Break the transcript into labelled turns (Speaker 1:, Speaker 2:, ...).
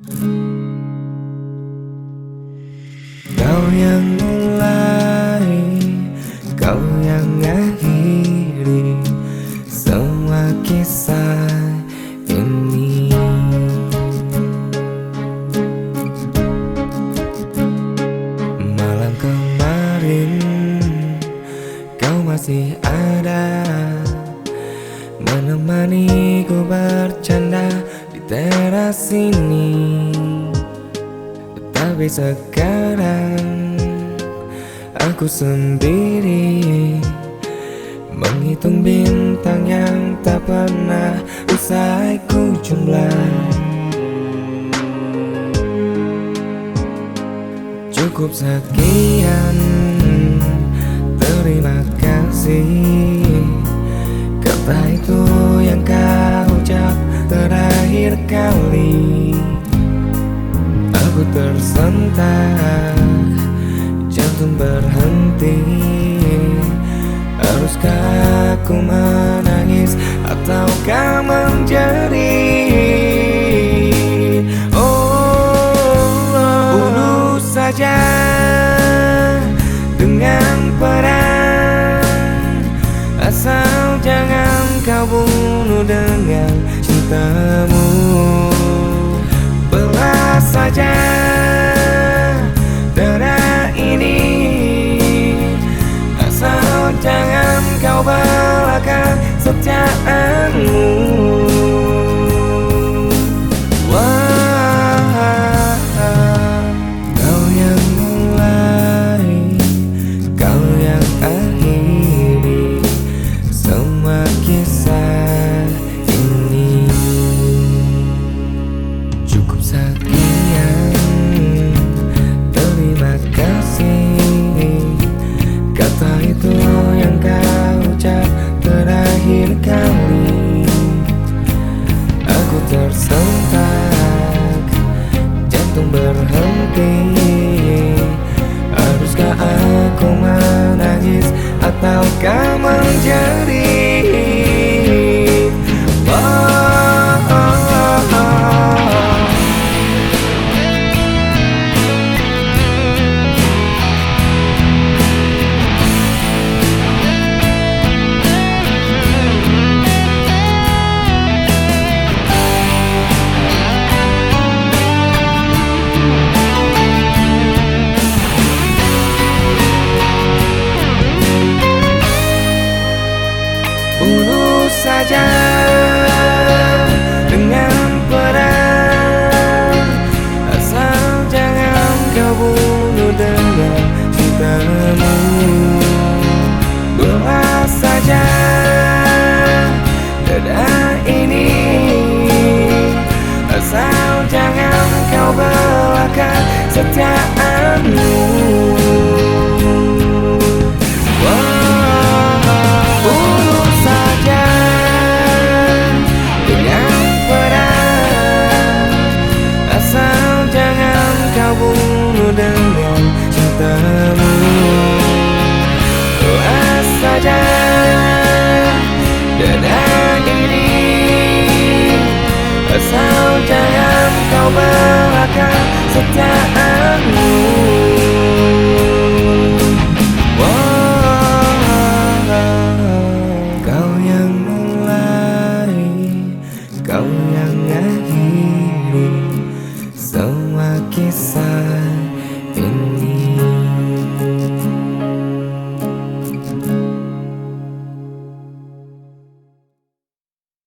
Speaker 1: Kau yang mulai, kau yang akhiri semua kisah ini. Malam kemarin, kau masih ada menemaniku bercanda di teras ini. Tapi sekarang aku sendiri Menghitung bintang yang tak pernah usai ku jumlah Cukup sekian Terima kasih terakhir kali. Aku tersentak Jantung berhenti. Haruskah aku menangis Ataukah menjerit Oh, bunuh saja Dengan perang Asal jangan kau bunuh dengan cintamu. Belah saja aku menangis Ataukah menjerit saja dengan perang Asal jangan kau bunuh dengan cintamu Belah saja dada ini. Asal jangan kau belahkan setiaanmu jangan